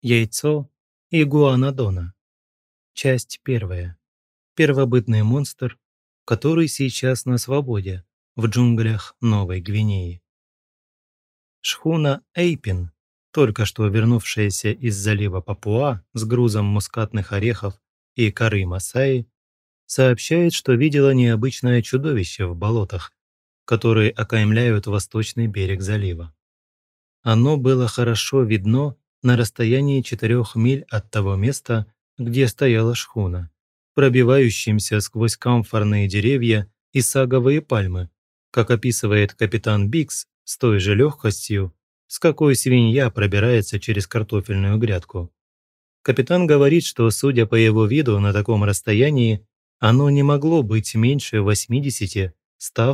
Яйцо игуанодона. Часть первая. Первобытный монстр, который сейчас на свободе в джунглях Новой Гвинеи. Шхуна Эйпин, только что вернувшаяся из залива Папуа с грузом мускатных орехов и коры Масаи, сообщает, что видела необычное чудовище в болотах, которые окаймляют восточный берег залива. Оно было хорошо видно на расстоянии четырех миль от того места, где стояла шхуна, пробивающимся сквозь камфорные деревья и саговые пальмы, как описывает капитан Бикс с той же легкостью, с какой свинья пробирается через картофельную грядку. Капитан говорит, что, судя по его виду на таком расстоянии, оно не могло быть меньше 80-100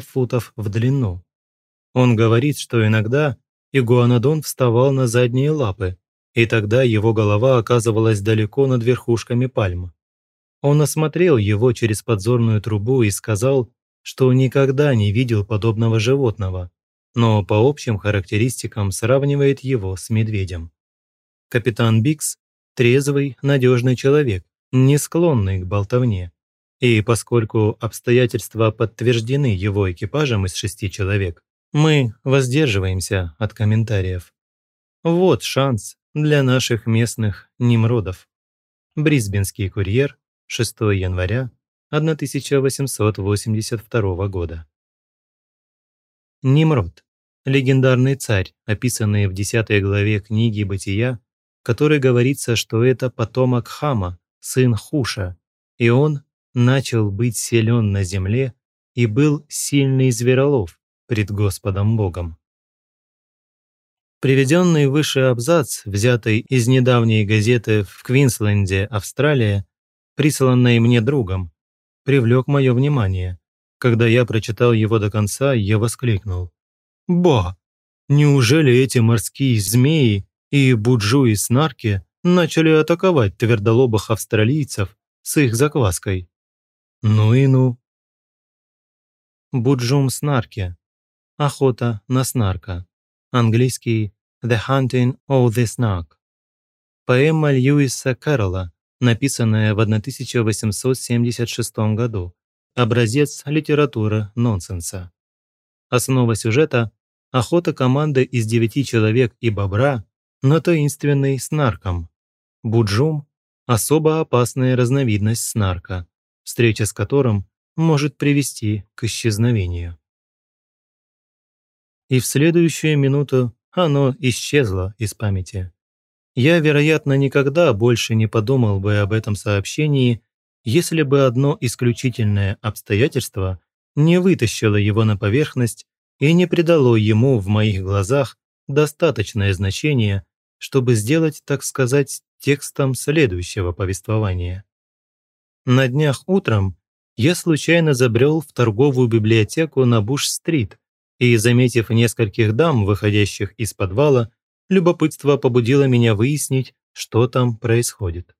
футов в длину. Он говорит, что иногда игуанодон вставал на задние лапы, и тогда его голова оказывалась далеко над верхушками пальм. Он осмотрел его через подзорную трубу и сказал, что никогда не видел подобного животного, но по общим характеристикам сравнивает его с медведем. Капитан Бикс – трезвый, надежный человек, не склонный к болтовне. И поскольку обстоятельства подтверждены его экипажем из шести человек, мы воздерживаемся от комментариев. Вот шанс для наших местных Немродов. Брисбенский курьер, 6 января 1882 года. Немрод – легендарный царь, описанный в 10 главе книги «Бытия», который говорится, что это потомок Хама, сын Хуша, и он начал быть силен на земле и был сильный зверолов пред Господом Богом. Приведенный выше абзац, взятый из недавней газеты в Квинсленде, Австралия, присланной мне другом, привлек мое внимание. Когда я прочитал его до конца, я воскликнул. «Ба! Неужели эти морские змеи и буджуи-снарки начали атаковать твердолобых австралийцев с их закваской? Ну и ну!» Буджум-снарки. Охота на снарка. Английский The Hunting of the Snark. Поэма Льюиса Кэрролла, написанная в 1876 году. Образец литературы нонсенса. Основа сюжета – охота команды из девяти человек и бобра на таинственный снарком. Буджум – особо опасная разновидность снарка, встреча с которым может привести к исчезновению. И в следующую минуту оно исчезло из памяти. Я, вероятно, никогда больше не подумал бы об этом сообщении, если бы одно исключительное обстоятельство не вытащило его на поверхность и не придало ему в моих глазах достаточное значение, чтобы сделать, так сказать, текстом следующего повествования. На днях утром я случайно забрел в торговую библиотеку на Буш-стрит, и, заметив нескольких дам, выходящих из подвала, любопытство побудило меня выяснить, что там происходит.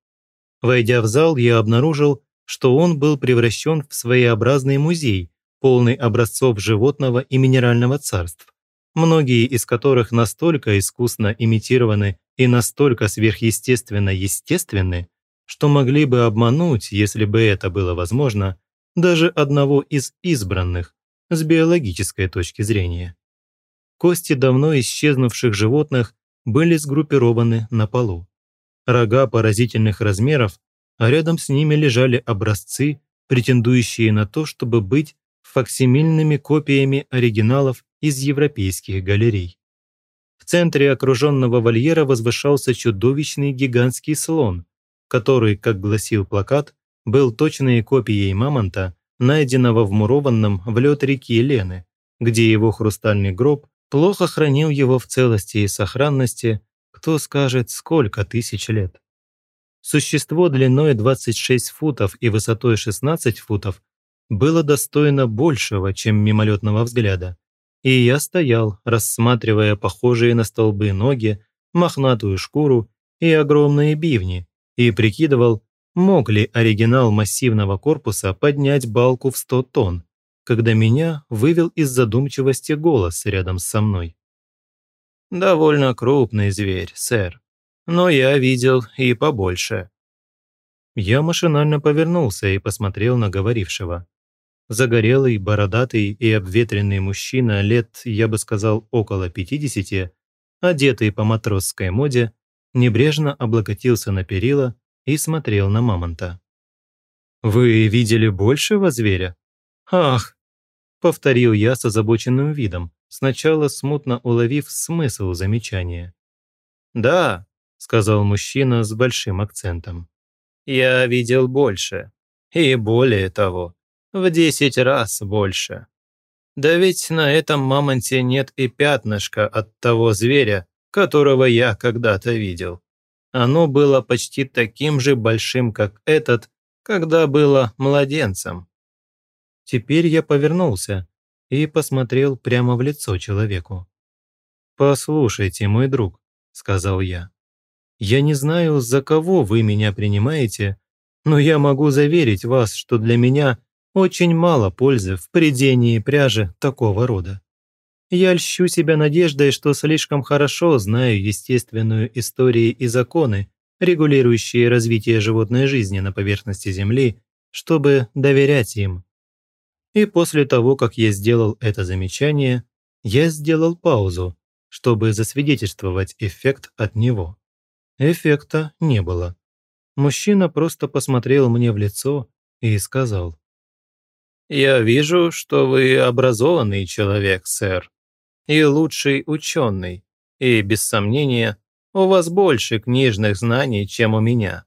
Войдя в зал, я обнаружил, что он был превращен в своеобразный музей, полный образцов животного и минерального царств, многие из которых настолько искусно имитированы и настолько сверхъестественно естественны, что могли бы обмануть, если бы это было возможно, даже одного из избранных, с биологической точки зрения. Кости давно исчезнувших животных были сгруппированы на полу. Рога поразительных размеров, а рядом с ними лежали образцы, претендующие на то, чтобы быть факсимильными копиями оригиналов из европейских галерей. В центре окруженного вольера возвышался чудовищный гигантский слон, который, как гласил плакат, был точной копией мамонта, найденного вмурованным в лед реки Лены, где его хрустальный гроб плохо хранил его в целости и сохранности, кто скажет, сколько тысяч лет. Существо длиной 26 футов и высотой 16 футов было достойно большего, чем мимолетного взгляда. И я стоял, рассматривая похожие на столбы ноги, мохнатую шкуру и огромные бивни, и прикидывал, мог ли оригинал массивного корпуса поднять балку в 100 тонн, когда меня вывел из задумчивости голос рядом со мной. «Довольно крупный зверь, сэр. но я видел и побольше». Я машинально повернулся и посмотрел на говорившего. Загорелый, бородатый и обветренный мужчина лет, я бы сказал, около 50, одетый по матросской моде, небрежно облокотился на перила и смотрел на мамонта. «Вы видели большего зверя?» «Ах!» – повторил я с озабоченным видом, сначала смутно уловив смысл замечания. «Да», – сказал мужчина с большим акцентом. «Я видел больше. И более того, в десять раз больше. Да ведь на этом мамонте нет и пятнышка от того зверя, которого я когда-то видел. Оно было почти таким же большим, как этот, когда было младенцем. Теперь я повернулся и посмотрел прямо в лицо человеку. «Послушайте, мой друг», — сказал я, — «я не знаю, за кого вы меня принимаете, но я могу заверить вас, что для меня очень мало пользы в придении пряжи такого рода. Я льщу себя надеждой, что слишком хорошо знаю естественную историю и законы, регулирующие развитие животной жизни на поверхности Земли, чтобы доверять им. И после того, как я сделал это замечание, я сделал паузу, чтобы засвидетельствовать эффект от него. Эффекта не было. Мужчина просто посмотрел мне в лицо и сказал. «Я вижу, что вы образованный человек, сэр, и лучший ученый, и, без сомнения, у вас больше книжных знаний, чем у меня.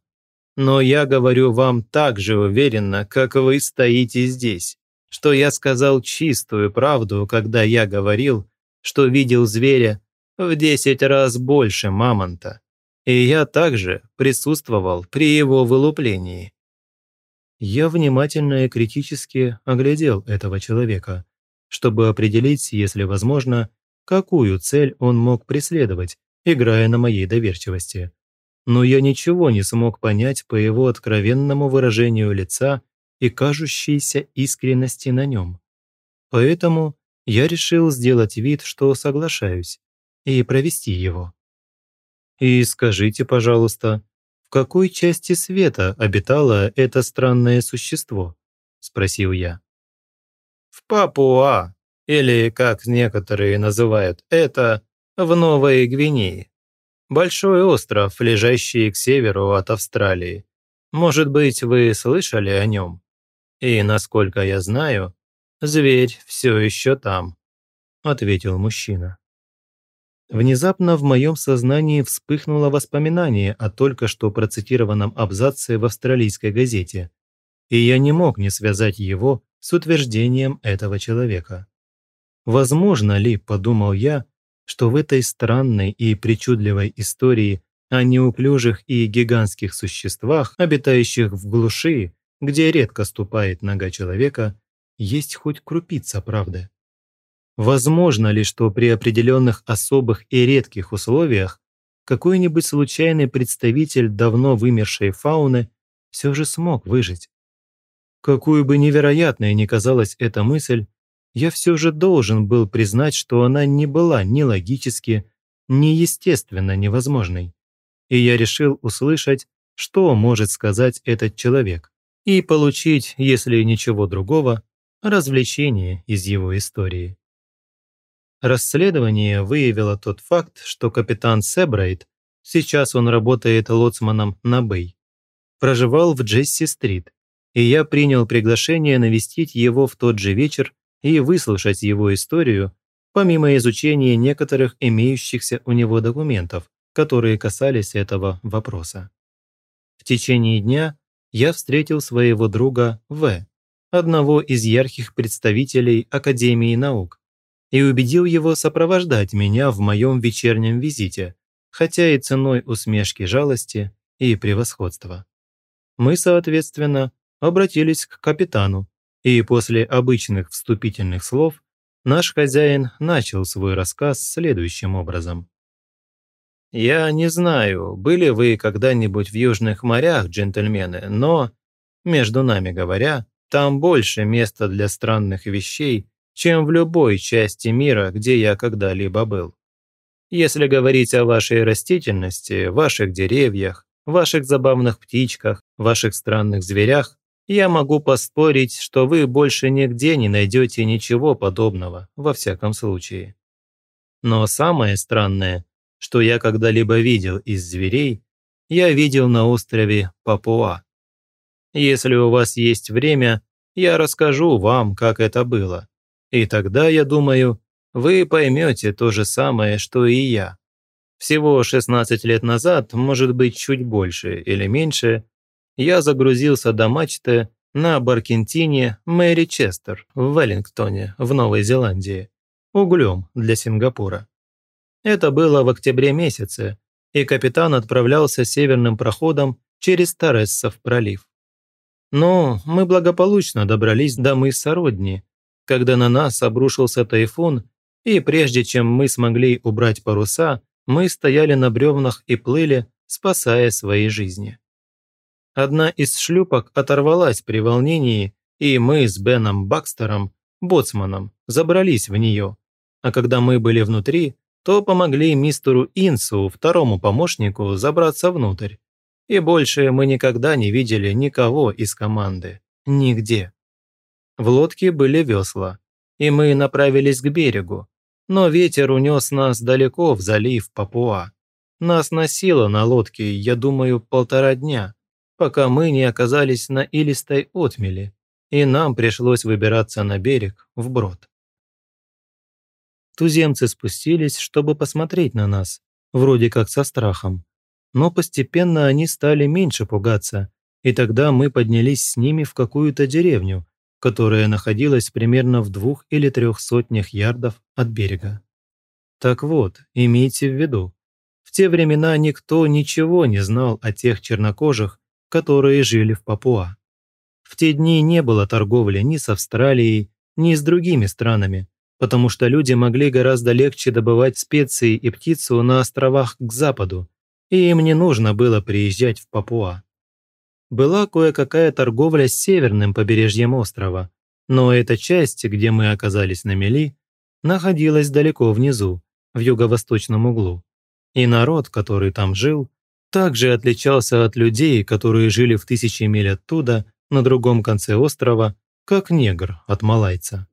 Но я говорю вам так же уверенно, как вы стоите здесь, что я сказал чистую правду, когда я говорил, что видел зверя в десять раз больше мамонта. И я также присутствовал при его вылуплении. Я внимательно и критически оглядел этого человека, чтобы определить, если возможно, какую цель он мог преследовать, играя на моей доверчивости. Но я ничего не смог понять по его откровенному выражению лица и кажущейся искренности на нем. Поэтому я решил сделать вид, что соглашаюсь, и провести его. И скажите, пожалуйста, в какой части света обитало это странное существо? Спросил я. В Папуа, или, как некоторые называют это, в Новой Гвинее. Большой остров, лежащий к северу от Австралии. Может быть, вы слышали о нем? И, насколько я знаю, зверь все еще там», – ответил мужчина. Внезапно в моем сознании вспыхнуло воспоминание о только что процитированном абзаце в австралийской газете, и я не мог не связать его с утверждением этого человека. Возможно ли, подумал я, что в этой странной и причудливой истории о неуклюжих и гигантских существах, обитающих в глуши, где редко ступает нога человека, есть хоть крупица правды. Возможно ли, что при определенных особых и редких условиях какой-нибудь случайный представитель давно вымершей фауны все же смог выжить? Какую бы невероятной ни казалась эта мысль, я все же должен был признать, что она не была ни логически, ни естественно невозможной. И я решил услышать, что может сказать этот человек, и получить, если ничего другого, развлечение из его истории. Расследование выявило тот факт, что капитан Себрайт, сейчас он работает лоцманом на Бэй, проживал в Джесси-стрит, и я принял приглашение навестить его в тот же вечер и выслушать его историю, помимо изучения некоторых имеющихся у него документов, которые касались этого вопроса. В течение дня я встретил своего друга В, одного из ярких представителей Академии наук, и убедил его сопровождать меня в моем вечернем визите, хотя и ценой усмешки жалости и превосходства. Мы, соответственно, обратились к капитану, и после обычных вступительных слов наш хозяин начал свой рассказ следующим образом. «Я не знаю, были вы когда-нибудь в южных морях, джентльмены, но, между нами говоря, там больше места для странных вещей, чем в любой части мира, где я когда-либо был. Если говорить о вашей растительности, ваших деревьях, ваших забавных птичках, ваших странных зверях, я могу поспорить, что вы больше нигде не найдете ничего подобного, во всяком случае. Но самое странное, что я когда-либо видел из зверей, я видел на острове Папуа. Если у вас есть время, я расскажу вам, как это было. И тогда, я думаю, вы поймете то же самое, что и я. Всего 16 лет назад, может быть, чуть больше или меньше, я загрузился до мачты на Баркентине Мэри Честер в Веллингтоне, в Новой Зеландии, углем для Сингапура. Это было в октябре месяце, и капитан отправлялся северным проходом через Тарессов пролив. Но мы благополучно добрались до мыса Родни, когда на нас обрушился тайфун, и прежде чем мы смогли убрать паруса, мы стояли на бревнах и плыли, спасая свои жизни. Одна из шлюпок оторвалась при волнении, и мы с Беном Бакстером, боцманом, забрались в нее. А когда мы были внутри, то помогли мистеру Инсу, второму помощнику, забраться внутрь. И больше мы никогда не видели никого из команды. Нигде. В лодке были весла, и мы направились к берегу, но ветер унес нас далеко в залив Папуа. Нас носило на лодке, я думаю, полтора дня, пока мы не оказались на илистой отмели, и нам пришлось выбираться на берег вброд. Туземцы спустились, чтобы посмотреть на нас, вроде как со страхом. Но постепенно они стали меньше пугаться, и тогда мы поднялись с ними в какую-то деревню, которая находилась примерно в двух или трех сотнях ярдов от берега. Так вот, имейте в виду, в те времена никто ничего не знал о тех чернокожих, которые жили в Папуа. В те дни не было торговли ни с Австралией, ни с другими странами, потому что люди могли гораздо легче добывать специи и птицу на островах к западу, и им не нужно было приезжать в Папуа была кое-какая торговля с северным побережьем острова, но эта часть, где мы оказались на мели, находилась далеко внизу, в юго-восточном углу. И народ, который там жил, также отличался от людей, которые жили в тысячи миль оттуда, на другом конце острова, как негр от малайца.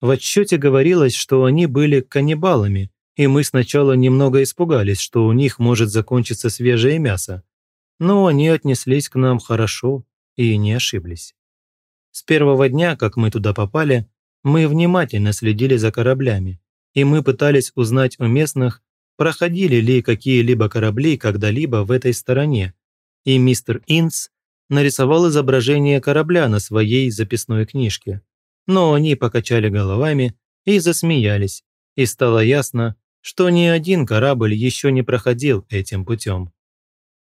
В отчете говорилось, что они были каннибалами, и мы сначала немного испугались, что у них может закончиться свежее мясо, но они отнеслись к нам хорошо и не ошиблись. С первого дня, как мы туда попали, мы внимательно следили за кораблями, и мы пытались узнать у местных, проходили ли какие-либо корабли когда-либо в этой стороне, и мистер Инс нарисовал изображение корабля на своей записной книжке. Но они покачали головами и засмеялись, и стало ясно, что ни один корабль еще не проходил этим путем.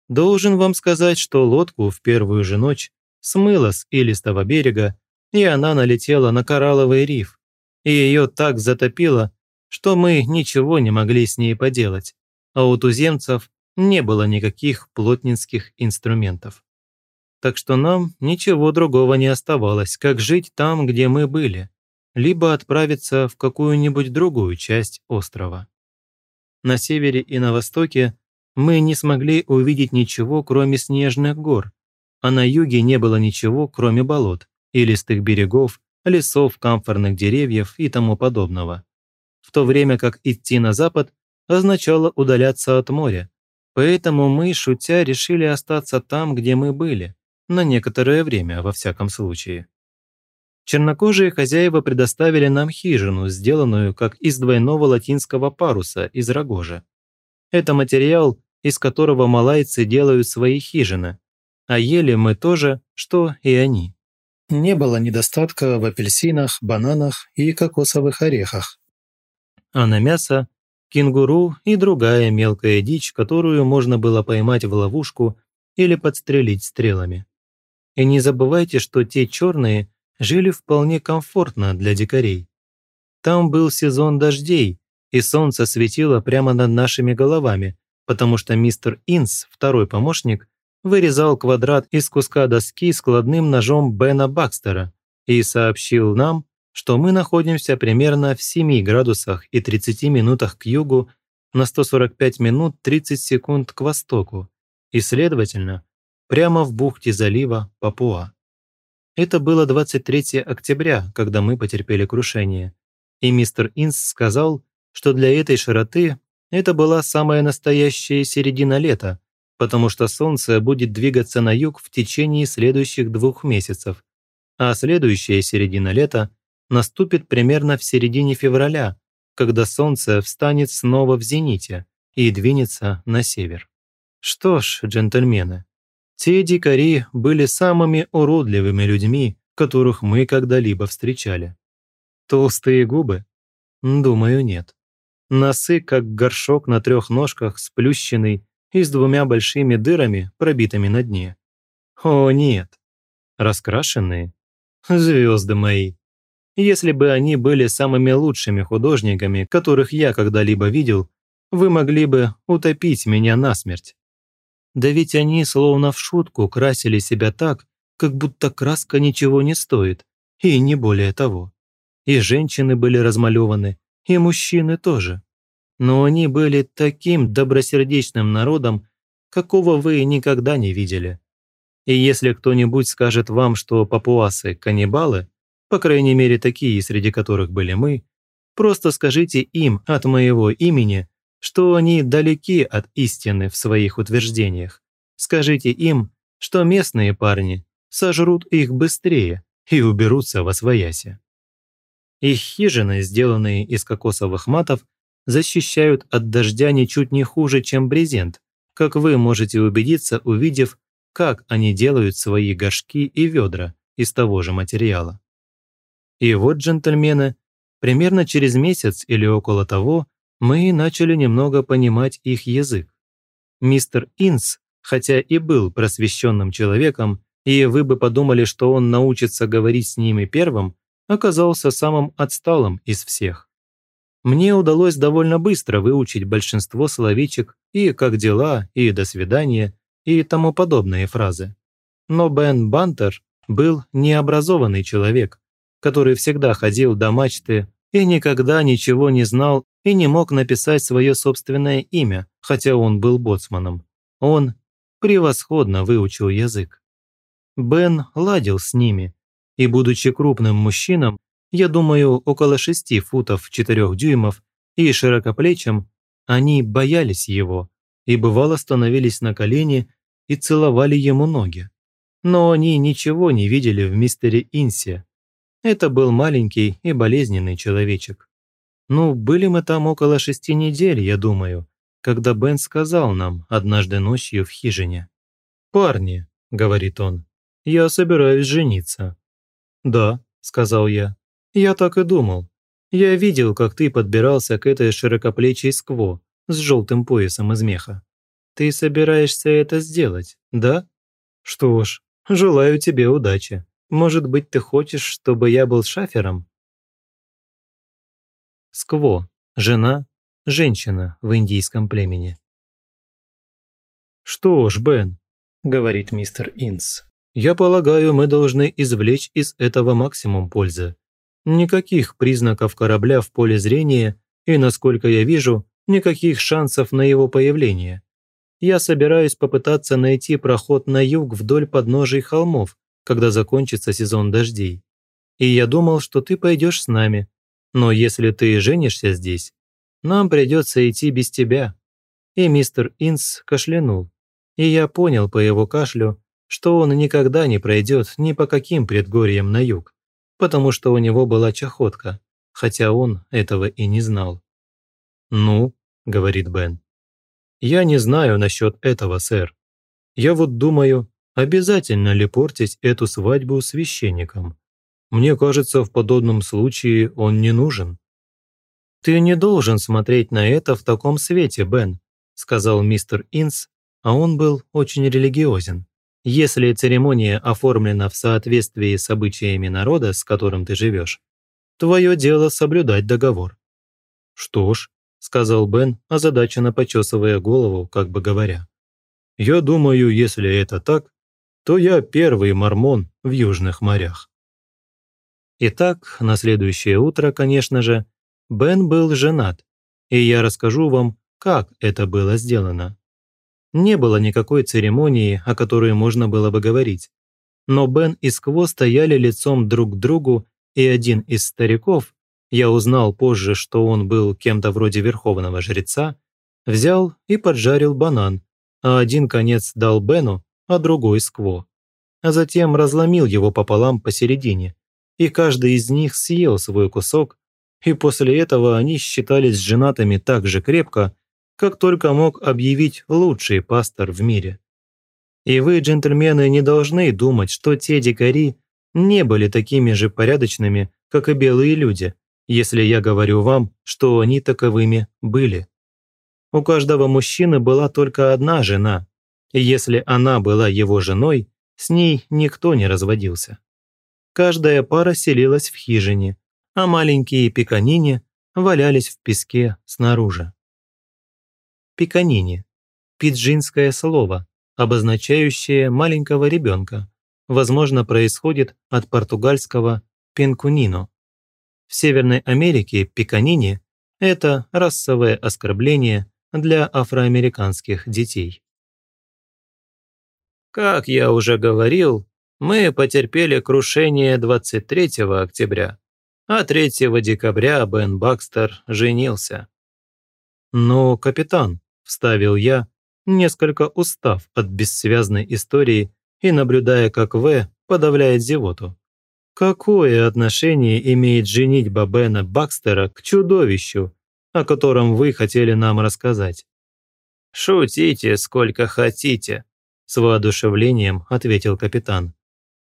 Должен вам сказать, что лодку в первую же ночь смыло с илистого берега, и она налетела на коралловый риф, и ее так затопило, что мы ничего не могли с ней поделать, а у туземцев не было никаких плотнинских инструментов. Так что нам ничего другого не оставалось, как жить там, где мы были, либо отправиться в какую-нибудь другую часть острова. На севере и на востоке мы не смогли увидеть ничего, кроме снежных гор, а на юге не было ничего, кроме болот, и листых берегов, лесов, камфорных деревьев и тому подобного. В то время как идти на запад означало удаляться от моря, поэтому мы, шутя, решили остаться там, где мы были, на некоторое время, во всяком случае. Чернокожие хозяева предоставили нам хижину, сделанную как из двойного латинского паруса из рогожа. Это материал, из которого малайцы делают свои хижины, а ели мы тоже, что и они. Не было недостатка в апельсинах, бананах и кокосовых орехах. А на мясо – кенгуру и другая мелкая дичь, которую можно было поймать в ловушку или подстрелить стрелами. И не забывайте, что те черные жили вполне комфортно для дикарей. Там был сезон дождей, и солнце светило прямо над нашими головами, потому что мистер Инс, второй помощник, вырезал квадрат из куска доски складным ножом Бена Бакстера и сообщил нам, что мы находимся примерно в 7 градусах и 30 минутах к югу на 145 минут 30 секунд к востоку и, следовательно, прямо в бухте залива Папуа. Это было 23 октября, когда мы потерпели крушение, и мистер Инс сказал, что для этой широты это была самая настоящая середина лета, потому что Солнце будет двигаться на юг в течение следующих двух месяцев, а следующая середина лета наступит примерно в середине февраля, когда Солнце встанет снова в зените и двинется на север. Что ж, джентльмены, те дикари были самыми уродливыми людьми, которых мы когда-либо встречали. Толстые губы? Думаю, нет. Носы, как горшок на трех ножках, сплющенный и с двумя большими дырами, пробитыми на дне. О, нет. Раскрашенные? Звезды мои. Если бы они были самыми лучшими художниками, которых я когда-либо видел, вы могли бы утопить меня насмерть. Да ведь они словно в шутку красили себя так, как будто краска ничего не стоит, и не более того. И женщины были размалеваны, и мужчины тоже. Но они были таким добросердечным народом, какого вы никогда не видели. И если кто-нибудь скажет вам, что папуасы – каннибалы, по крайней мере такие, среди которых были мы, просто скажите им от моего имени, что они далеки от истины в своих утверждениях. Скажите им, что местные парни сожрут их быстрее и уберутся во свояси. Их хижины, сделанные из кокосовых матов, защищают от дождя ничуть не хуже, чем брезент, как вы можете убедиться, увидев, как они делают свои горшки и ведра из того же материала. И вот, джентльмены, примерно через месяц или около того мы начали немного понимать их язык. Мистер Инс, хотя и был просвещенным человеком, и вы бы подумали, что он научится говорить с ними первым, оказался самым отсталым из всех. Мне удалось довольно быстро выучить большинство словечек и «как дела», и «до свидания», и тому подобные фразы. Но Бен Бантер был необразованный человек, который всегда ходил до мачты и никогда ничего не знал и не мог написать свое собственное имя, хотя он был боцманом. Он превосходно выучил язык. Бен ладил с ними, и, будучи крупным мужчином, я думаю, около шести футов четырех дюймов, и широкоплечим, они боялись его и бывало становились на колени и целовали ему ноги. Но они ничего не видели в мистере Инсе. Это был маленький и болезненный человечек. Ну, были мы там около шести недель, я думаю, когда Бен сказал нам однажды ночью в хижине. «Парни», — говорит он, — «я собираюсь жениться». «Да», – сказал я. «Я так и думал. Я видел, как ты подбирался к этой широкоплечей скво с желтым поясом из меха. Ты собираешься это сделать, да? Что ж, желаю тебе удачи. Может быть, ты хочешь, чтобы я был шафером?» Скво – жена, женщина в индийском племени. «Что ж, Бен», – говорит мистер Инс, я полагаю, мы должны извлечь из этого максимум пользы. Никаких признаков корабля в поле зрения и, насколько я вижу, никаких шансов на его появление. Я собираюсь попытаться найти проход на юг вдоль подножий холмов, когда закончится сезон дождей. И я думал, что ты пойдешь с нами. Но если ты женишься здесь, нам придется идти без тебя». И мистер Инс кашлянул. И я понял по его кашлю, что он никогда не пройдет ни по каким предгорьям на юг, потому что у него была чахотка, хотя он этого и не знал. «Ну», — говорит Бен, — «я не знаю насчет этого, сэр. Я вот думаю, обязательно ли портить эту свадьбу священником? Мне кажется, в подобном случае он не нужен». «Ты не должен смотреть на это в таком свете, Бен», — сказал мистер Инс, а он был очень религиозен. Если церемония оформлена в соответствии с обычаями народа, с которым ты живешь, твое дело соблюдать договор». «Что ж», – сказал Бен, озадаченно почесывая голову, как бы говоря. «Я думаю, если это так, то я первый мормон в южных морях». Итак, на следующее утро, конечно же, Бен был женат, и я расскажу вам, как это было сделано. Не было никакой церемонии, о которой можно было бы говорить. Но Бен и Скво стояли лицом друг к другу, и один из стариков, я узнал позже, что он был кем-то вроде верховного жреца, взял и поджарил банан, а один конец дал Бену, а другой Скво. А затем разломил его пополам посередине, и каждый из них съел свой кусок, и после этого они считались женатыми так же крепко, как только мог объявить лучший пастор в мире. И вы, джентльмены, не должны думать, что те дикари не были такими же порядочными, как и белые люди, если я говорю вам, что они таковыми были. У каждого мужчины была только одна жена, если она была его женой, с ней никто не разводился. Каждая пара селилась в хижине, а маленькие пиканини валялись в песке снаружи. Пиканини – пиджинское слово, обозначающее маленького ребенка, возможно, происходит от португальского «пенкунино», в Северной Америке пиканини – это расовое оскорбление для афроамериканских детей. Как я уже говорил, мы потерпели крушение 23 октября, а 3 декабря Бен Бакстер женился. «Но, капитан», – вставил я, несколько устав от бессвязной истории и наблюдая, как В подавляет зевоту. Какое отношение имеет женитьба Бена Бакстера к чудовищу, о котором вы хотели нам рассказать? «Шутите, сколько хотите», – с воодушевлением ответил капитан.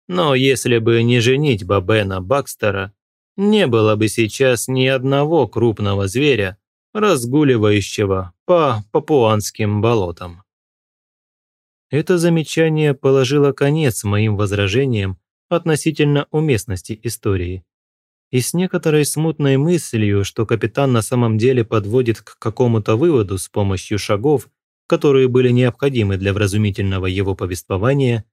«Но если бы не женитьба Бена Бакстера, не было бы сейчас ни одного крупного зверя, разгуливающего по папуанским болотам». Это замечание положило конец моим возражениям относительно уместности истории. И с некоторой смутной мыслью, что капитан на самом деле подводит к какому-то выводу с помощью шагов, которые были необходимы для вразумительного его повествования,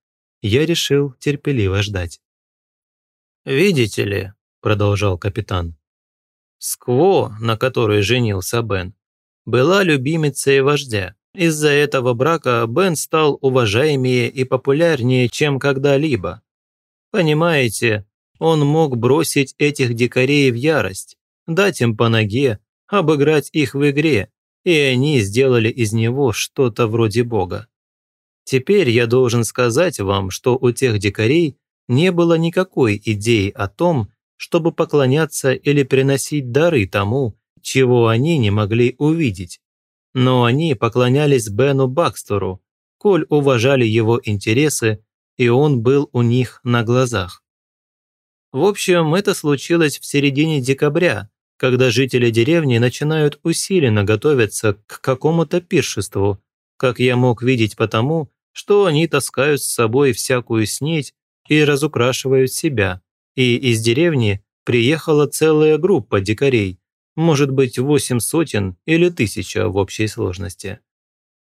я решил терпеливо ждать. «Видите ли», – продолжал капитан, – «Скво, на которой женился Бен, была любимицей вождя. Из-за этого брака Бен стал уважаемее и популярнее, чем когда-либо. Понимаете, он мог бросить этих дикарей в ярость, дать им по ноге, обыграть их в игре, и они сделали из него что-то вроде бога. Теперь я должен сказать вам, что у тех дикарей не было никакой идеи о том, чтобы поклоняться или приносить дары тому, чего они не могли увидеть. Но они поклонялись Бену Бакстеру, коль уважали его интересы и он был у них на глазах. В общем, это случилось в середине декабря, когда жители деревни начинают усиленно готовиться к какому-то пиршеству, как я мог видеть потому, что они таскают с собой всякую снедь и разукрашивают себя, и из деревни приехала целая группа дикарей, может быть, восемь сотен или тысяча в общей сложности.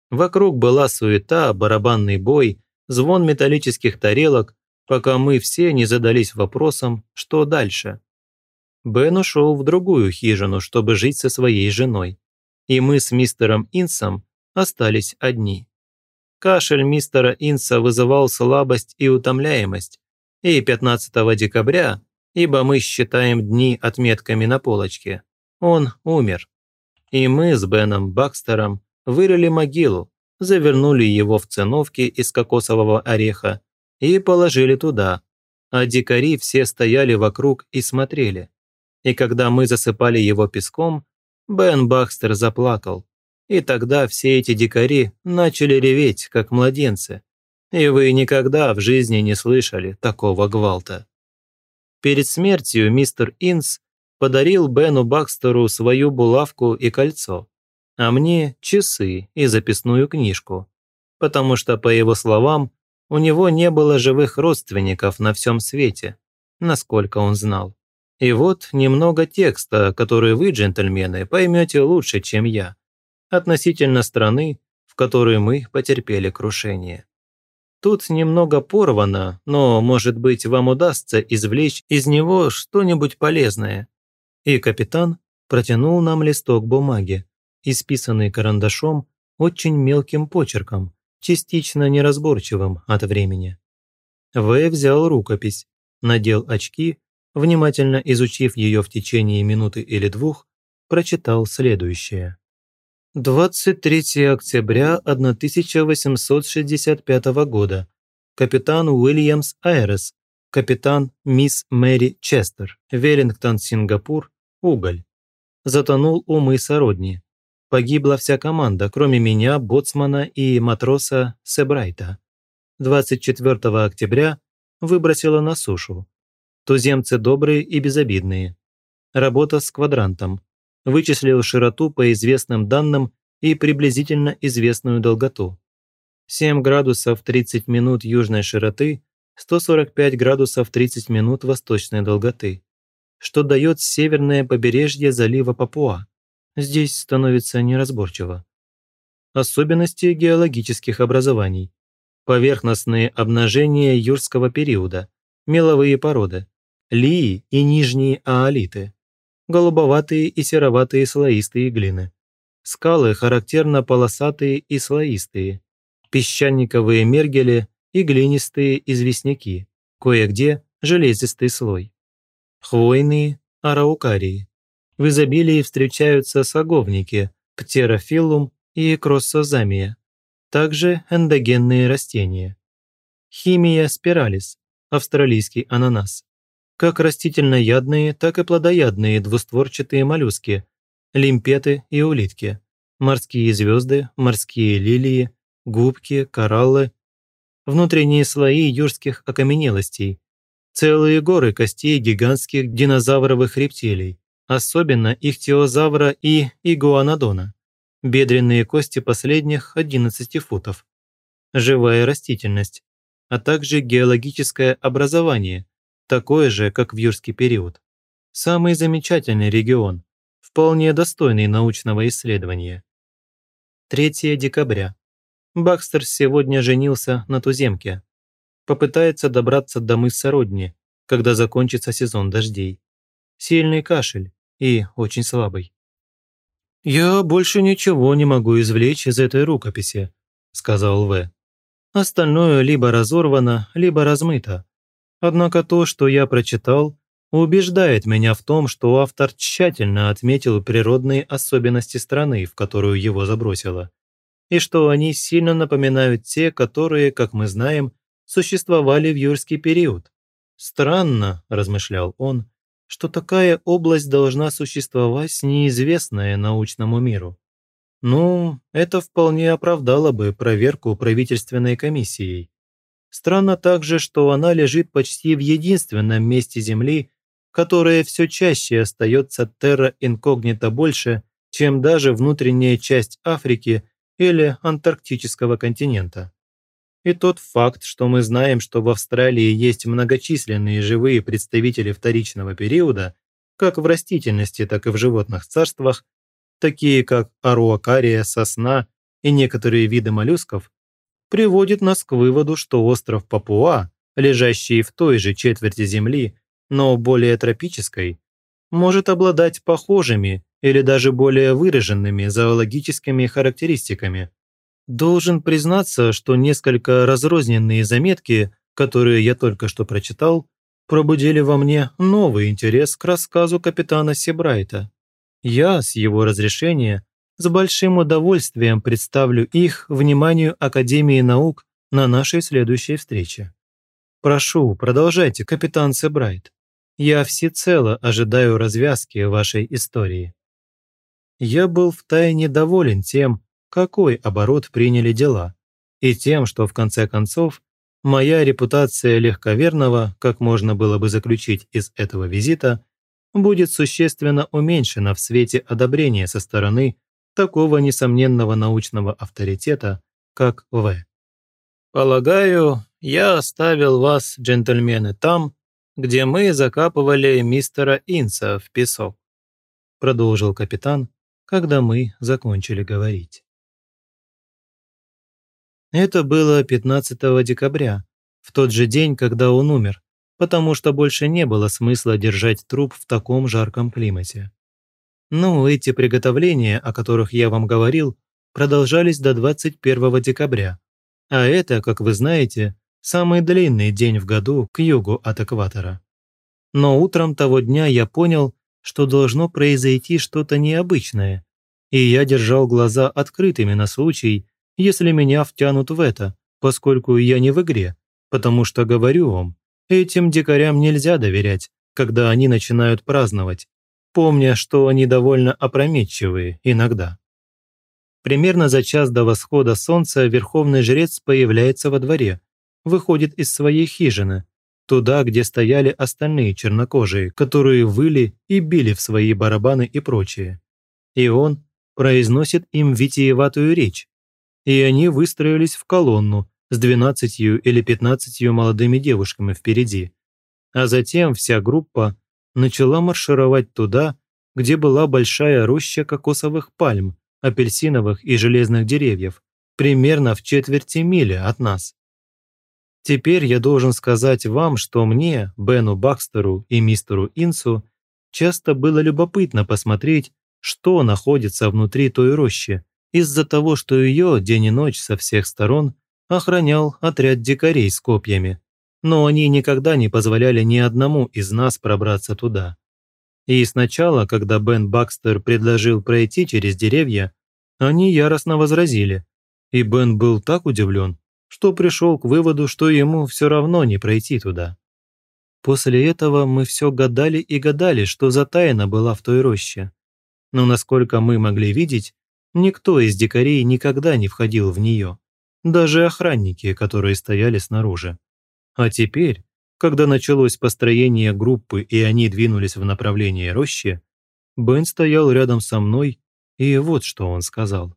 Вокруг была суета, барабанный бой, звон металлических тарелок, пока мы все не задались вопросом, что дальше. Бен ушел в другую хижину, чтобы жить со своей женой, и мы с мистером Инсом остались одни. Кашель мистера Инса вызывал слабость и утомляемость, и 15 декабря, ибо мы считаем дни отметками на полочке, он умер. И мы с Беном Бакстером вырыли могилу, завернули его в циновки из кокосового ореха и положили туда, а дикари все стояли вокруг и смотрели. И когда мы засыпали его песком, Бен Бакстер заплакал. И тогда все эти дикари начали реветь, как младенцы. И вы никогда в жизни не слышали такого гвалта. Перед смертью мистер Инс подарил Бену Бакстеру свою булавку и кольцо а мне часы и записную книжку, потому что, по его словам, у него не было живых родственников на всем свете, насколько он знал. И вот немного текста, который вы, джентльмены, поймете лучше, чем я, относительно страны, в которой мы потерпели крушение. Тут немного порвано, но, может быть, вам удастся извлечь из него что-нибудь полезное. И капитан протянул нам листок бумаги, исписанный карандашом очень мелким почерком, частично неразборчивым от времени. В взял рукопись, надел очки, внимательно изучив ее в течение минуты или двух, прочитал следующее. 23 октября 1865 года. Капитан Уильямс Айрес, капитан мисс Мэри Честер, Веллингтон, Сингапур, Уголь. Затонул у мыса Родни. Погибла вся команда, кроме меня, боцмана и матроса Себрайта. 24 октября выбросила на сушу. Туземцы добрые и безобидные. Работа с квадрантом. Вычислил широту по известным данным и приблизительно известную долготу. 7 градусов 30 минут южной широты, 145 градусов 30 минут восточной долготы, что дает северное побережье залива Папуа. Здесь становится неразборчиво. Особенности геологических образований. Поверхностные обнажения юрского периода, меловые породы, лии и нижние аолиты, голубоватые и сероватые слоистые глины. Скалы характерно полосатые и слоистые, песчаниковые мергели и глинистые известняки, кое-где железистый слой. Хвойные араукарии. В изобилии встречаются саговники, птерофилум и кроссозамия, также эндогенные растения. Химия спиралис, австралийский ананас. Как растительноядные, так и плодоядные двустворчатые моллюски, лимпеты и улитки, морские звезды, морские лилии, губки, кораллы, внутренние слои юрских окаменелостей, целые горы костей гигантских динозавровых рептилий, особенно ихтиозавра и игуанодона, бедренные кости последних 11 футов, живая растительность, а также геологическое образование, такое же, как в юрский период. Самый замечательный регион, вполне достойный научного исследования. 3 декабря. Бакстер сегодня женился на туземке. Попытается добраться до мыса Родни, когда закончится сезон дождей. Сильный кашель и очень слабый. «Я больше ничего не могу извлечь из этой рукописи», – сказал В. «Остальное либо разорвано, либо размыто. Однако то, что я прочитал, убеждает меня в том, что автор тщательно отметил природные особенности страны, в которую его забросило и что они сильно напоминают те, которые, как мы знаем, существовали в юрский период. Странно, размышлял он, что такая область должна существовать неизвестная научному миру. Ну, это вполне оправдало бы проверку правительственной комиссией. Странно также, что она лежит почти в единственном месте Земли, которое все чаще остается терра инкогнито больше, чем даже внутренняя часть Африки или антарктического континента. И тот факт, что мы знаем, что в Австралии есть многочисленные живые представители вторичного периода, как в растительности, так и в животных царствах, такие как аруакария, сосна и некоторые виды моллюсков, приводит нас к выводу, что остров Папуа, лежащий в той же четверти Земли, но более тропической, может обладать похожими или даже более выраженными зоологическими характеристиками. Должен признаться, что несколько разрозненные заметки, которые я только что прочитал, пробудили во мне новый интерес к рассказу капитана Себрайта. Я, с его разрешения, с большим удовольствием представлю их вниманию Академии наук на нашей следующей встрече. Прошу, продолжайте, капитан Себрайт. Я всецело ожидаю развязки вашей истории я был втайне доволен тем, какой оборот приняли дела, и тем, что в конце концов моя репутация легковерного, как можно было бы заключить из этого визита, будет существенно уменьшена в свете одобрения со стороны такого несомненного научного авторитета, как В. «Полагаю, я оставил вас, джентльмены, там, где мы закапывали мистера Инса в песок», продолжил капитан, когда мы закончили говорить. Это было 15 декабря, в тот же день, когда он умер, потому что больше не было смысла держать труп в таком жарком климате. Ну, эти приготовления, о которых я вам говорил, продолжались до 21 декабря. А это, как вы знаете, самый длинный день в году к югу от экватора. Но утром того дня я понял, что должно произойти что-то необычное, и я держал глаза открытыми на случай, если меня втянут в это, поскольку я не в игре, потому что, говорю вам, этим дикарям нельзя доверять, когда они начинают праздновать, помня, что они довольно опрометчивые иногда. Примерно за час до восхода солнца верховный жрец появляется во дворе, выходит из своей хижины, туда, где стояли остальные чернокожие, которые выли и били в свои барабаны и прочее. И он произносит им витиеватую речь. И они выстроились в колонну с двенадцатью или пятнадцатью молодыми девушками впереди. А затем вся группа начала маршировать туда, где была большая роща кокосовых пальм, апельсиновых и железных деревьев, примерно в четверти мили от нас. Теперь я должен сказать вам, что мне, Бену Бакстеру и мистеру Инсу, часто было любопытно посмотреть, что находится внутри той рощи, из-за того, что ее день и ночь со всех сторон охранял отряд дикарей с копьями, но они никогда не позволяли ни одному из нас пробраться туда. И сначала, когда Бен Бакстер предложил пройти через деревья, они яростно возразили, и Бен был так удивлен, что пришел к выводу, что ему все равно не пройти туда. После этого мы все гадали и гадали, что за тайна была в той роще. Но насколько мы могли видеть, никто из дикарей никогда не входил в нее, даже охранники, которые стояли снаружи. А теперь, когда началось построение группы и они двинулись в направлении рощи, Бен стоял рядом со мной, и вот что он сказал.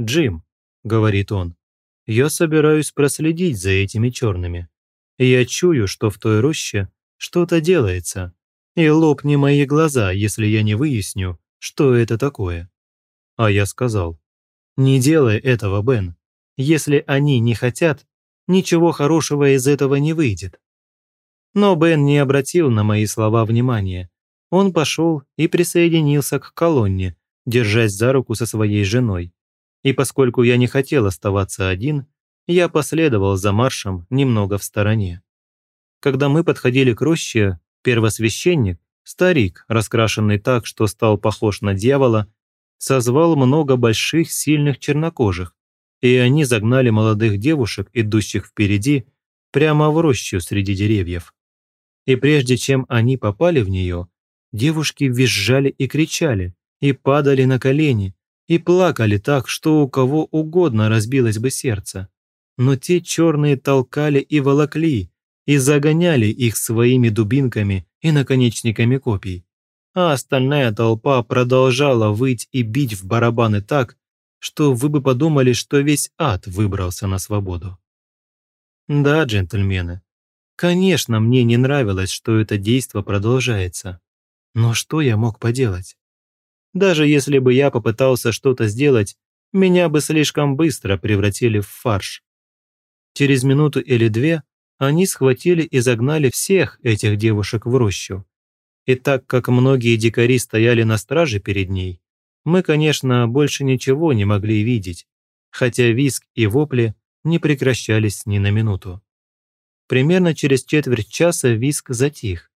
«Джим», — говорит он, — «я собираюсь проследить за этими черными. Я чую, что в той роще что-то делается, и лопни мои глаза, если я не выясню, что это такое». А я сказал, «Не делай этого, Бен. Если они не хотят, ничего хорошего из этого не выйдет. Но Бен не обратил на мои слова внимания. Он пошел и присоединился к колонне, держась за руку со своей женой. И поскольку я не хотел оставаться один, я последовал за маршем немного в стороне. Когда мы подходили к роще, первосвященник, старик, раскрашенный так, что стал похож на дьявола, созвал много больших сильных чернокожих, и они загнали молодых девушек, идущих впереди, прямо в рощу среди деревьев. И прежде чем они попали в нее, девушки визжали и кричали, и падали на колени, и плакали так, что у кого угодно разбилось бы сердце. Но те черные толкали и волокли, и загоняли их своими дубинками и наконечниками копий. А остальная толпа продолжала выть и бить в барабаны так, что вы бы подумали, что весь ад выбрался на свободу. Да, джентльмены, конечно, мне не нравилось, что это действо продолжается. Но что я мог поделать? Даже если бы я попытался что-то сделать, меня бы слишком быстро превратили в фарш. Через минуту или две они схватили и загнали всех этих девушек в рощу. И так как многие дикари стояли на страже перед ней, мы, конечно, больше ничего не могли видеть, хотя виск и вопли не прекращались ни на минуту. Примерно через четверть часа виск затих,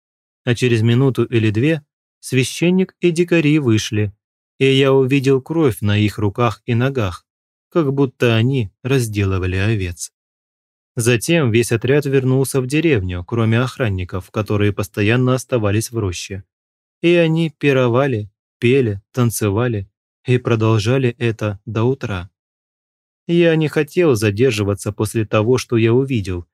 а через минуту или две священник и дикари вышли, и я увидел кровь на их руках и ногах, как будто они разделывали овец. Затем весь отряд вернулся в деревню, кроме охранников, которые постоянно оставались в роще. И они пировали, пели, танцевали и продолжали это до утра. Я не хотел задерживаться после того, что я увидел,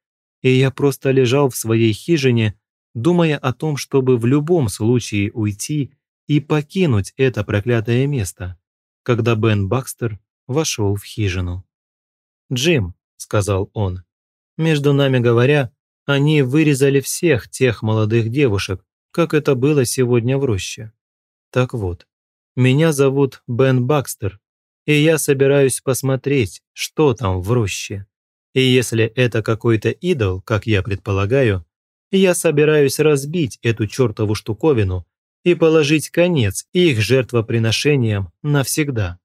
и я просто лежал в своей хижине, думая о том, чтобы в любом случае уйти и покинуть это проклятое место, когда Бен Бакстер вошел в хижину. «Джим», — сказал он, — «между нами говоря, они вырезали всех тех молодых девушек, как это было сегодня в роще. Так вот, меня зовут Бен Бакстер, и я собираюсь посмотреть, что там в роще. И если это какой-то идол, как я предполагаю, я собираюсь разбить эту чертову штуковину и положить конец их жертвоприношениям навсегда.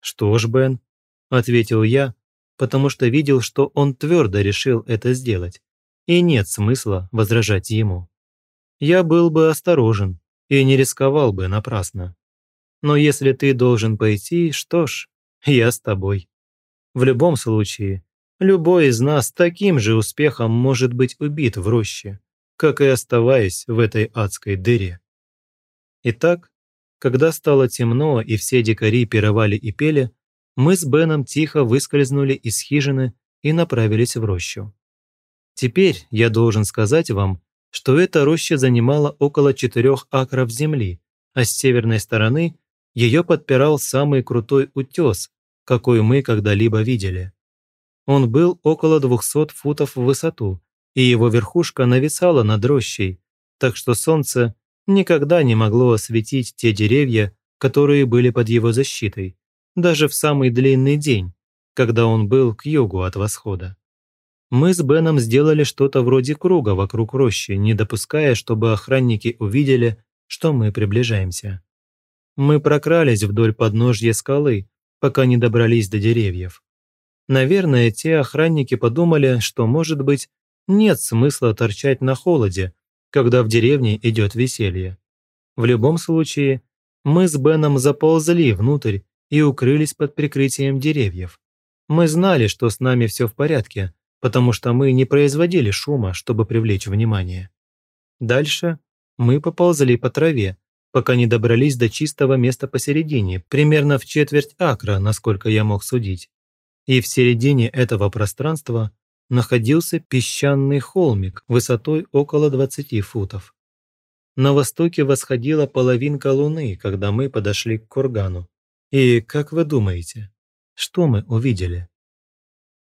«Что ж, Бен», – ответил я, потому что видел, что он твердо решил это сделать, и нет смысла возражать ему. Я был бы осторожен и не рисковал бы напрасно. Но если ты должен пойти, что ж, я с тобой. В любом случае, любой из нас таким же успехом может быть убит в роще, как и оставаясь в этой адской дыре. Итак, когда стало темно и все дикари пировали и пели, мы с Беном тихо выскользнули из хижины и направились в рощу. Теперь я должен сказать вам, что эта роща занимала около четырех акров земли, а с северной стороны ее подпирал самый крутой утес, какой мы когда-либо видели. Он был около 200 футов в высоту, и его верхушка нависала над рощей, так что солнце никогда не могло осветить те деревья, которые были под его защитой, даже в самый длинный день, когда он был к югу от восхода. Мы с Беном сделали что-то вроде круга вокруг рощи, не допуская, чтобы охранники увидели, что мы приближаемся. Мы прокрались вдоль подножья скалы, пока не добрались до деревьев. Наверное, те охранники подумали, что, может быть, нет смысла торчать на холоде, когда в деревне идет веселье. В любом случае, мы с Беном заползли внутрь и укрылись под прикрытием деревьев. Мы знали, что с нами все в порядке, потому что мы не производили шума, чтобы привлечь внимание. Дальше мы поползли по траве, пока не добрались до чистого места посередине, примерно в четверть акра, насколько я мог судить. И в середине этого пространства находился песчаный холмик высотой около 20 футов. На востоке восходила половинка луны, когда мы подошли к кургану. И, как вы думаете, что мы увидели?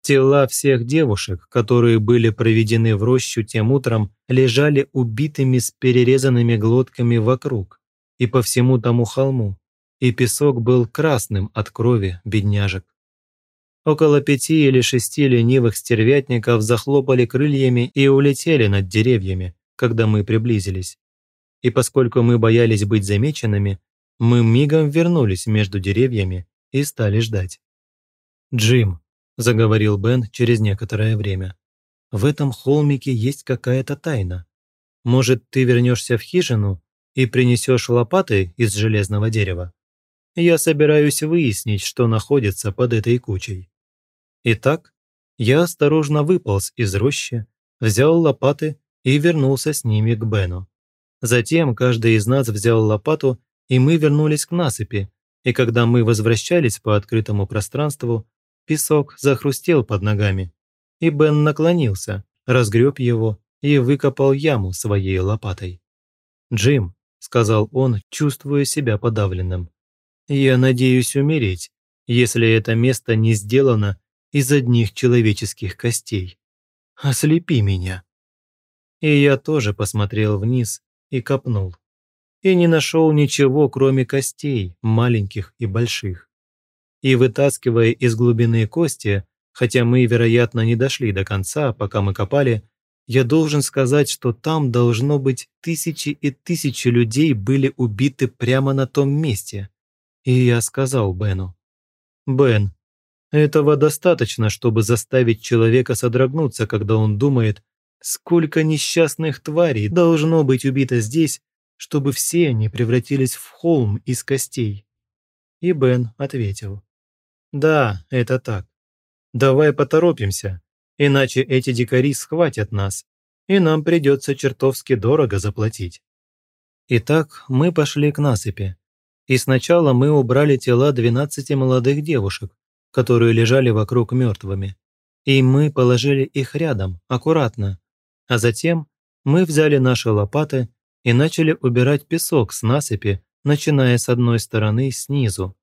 Тела всех девушек, которые были проведены в рощу тем утром, лежали убитыми с перерезанными глотками вокруг и по всему тому холму, и песок был красным от крови бедняжек. Около пяти или шести ленивых стервятников захлопали крыльями и улетели над деревьями, когда мы приблизились. И поскольку мы боялись быть замеченными, мы мигом вернулись между деревьями и стали ждать. «Джим», – заговорил Бен через некоторое время, – «в этом холмике есть какая-то тайна. Может, ты вернешься в хижину и принесешь лопаты из железного дерева? Я собираюсь выяснить, что находится под этой кучей». Итак, я осторожно выполз из рощи, взял лопаты и вернулся с ними к Бену. Затем каждый из нас взял лопату, и мы вернулись к насыпи, и когда мы возвращались по открытому пространству, песок захрустел под ногами, и Бен наклонился, разгреб его и выкопал яму своей лопатой. «Джим», — сказал он, чувствуя себя подавленным, — «я надеюсь умереть, если это место не сделано из одних человеческих костей. Ослепи меня. И я тоже посмотрел вниз и копнул. И не нашел ничего, кроме костей, маленьких и больших. И вытаскивая из глубины кости, хотя мы, вероятно, не дошли до конца, пока мы копали, я должен сказать, что там должно быть тысячи и тысячи людей были убиты прямо на том месте. И я сказал Бену, «Бен, этого достаточно, чтобы заставить человека содрогнуться, когда он думает, сколько несчастных тварей должно быть убито здесь, чтобы все они превратились в холм из костей. И Бен ответил. «Да, это так. Давай поторопимся, иначе эти дикари схватят нас, и нам придется чертовски дорого заплатить». Итак, мы пошли к насыпи. И сначала мы убрали тела 12 молодых девушек, которые лежали вокруг мертвыми. И мы положили их рядом, аккуратно. А затем мы взяли наши лопаты и начали убирать песок с насыпи, начиная с одной стороны снизу.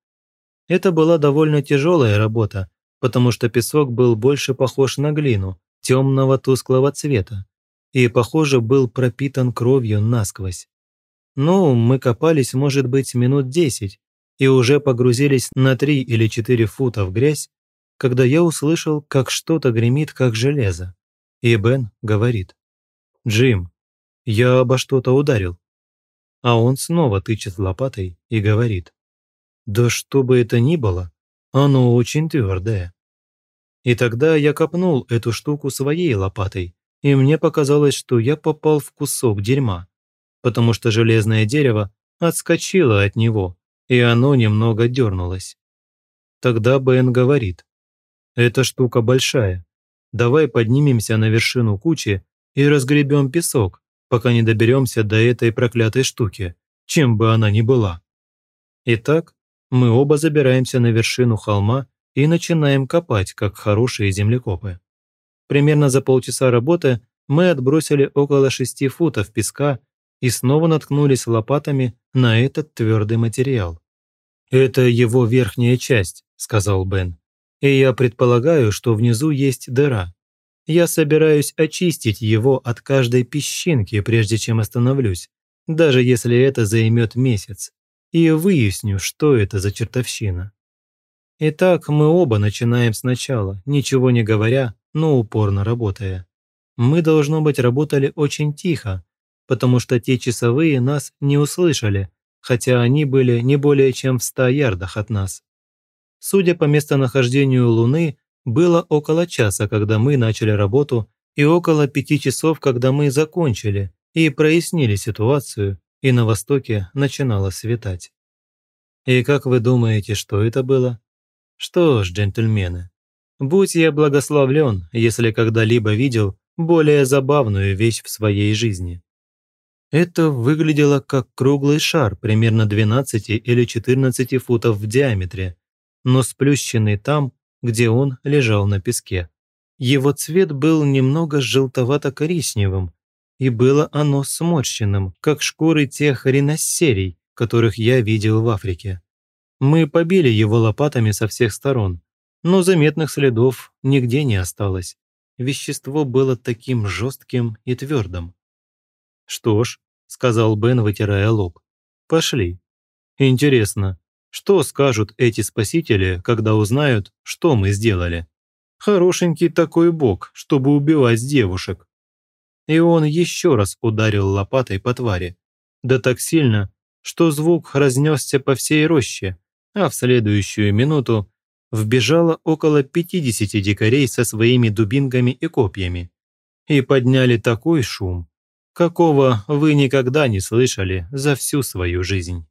Это была довольно тяжелая работа, потому что песок был больше похож на глину, темного тусклого цвета, и, похоже, был пропитан кровью насквозь. Ну, мы копались, может быть, минут десять, и уже погрузились на три или четыре фута в грязь, когда я услышал, как что-то гремит, как железо. И Бен говорит, «Джим, я обо что-то ударил». а он снова тычет лопатой и говорит. «Да что бы это ни было, оно очень твердое». И тогда я копнул эту штуку своей лопатой, и мне показалось, что я попал в кусок дерьма, потому что железное дерево отскочило от него, и оно немного дернулось. Тогда Бен говорит, «Эта штука большая, давай поднимемся на вершину кучи и разгребем песок, пока не доберемся до этой проклятой штуки, чем бы она ни была». Итак, мы оба забираемся на вершину холма и начинаем копать, как хорошие землекопы. Примерно за полчаса работы мы отбросили около шести футов песка и снова наткнулись лопатами на этот твердый материал. «Это его верхняя часть», – сказал Бен. «И я предполагаю, что внизу есть дыра. Я собираюсь очистить его от каждой песчинки, прежде чем остановлюсь, даже если это займет месяц, и выясню, что это за чертовщина». Итак, мы оба начинаем сначала, ничего не говоря, но упорно работая. Мы, должно быть, работали очень тихо, потому что те часовые нас не услышали, хотя они были не более чем в ста ярдах от нас. Судя по местонахождению Луны, было около часа, когда мы начали работу, и около пяти часов, когда мы закончили и прояснили ситуацию, и на востоке начинало светать. И как вы думаете, что это было? Что ж, джентльмены, будь я благословлен, если когда-либо видел более забавную вещь в своей жизни. Это выглядело как круглый шар примерно 12 или 14 футов в диаметре, но сплющенный там, где он лежал на песке. Его цвет был немного желтовато-коричневым, и было оно сморщенным, как шкуры тех риносерий, которых я видел в Африке. Мы побили его лопатами со всех сторон, но заметных следов нигде не осталось. Вещество было таким жестким и твердым. «Что ж», – сказал Бен, вытирая лоб, – «пошли. Интересно, что скажут эти спасители, когда узнают, что мы сделали? Хорошенький такой бог, чтобы убивать девушек». И он еще раз ударил лопатой по твари. Да так сильно, что звук разнесся по всей роще, а в следующую минуту вбежало около 50 дикарей со своими дубинками и копьями и подняли такой шум, какого вы никогда не слышали за всю свою жизнь.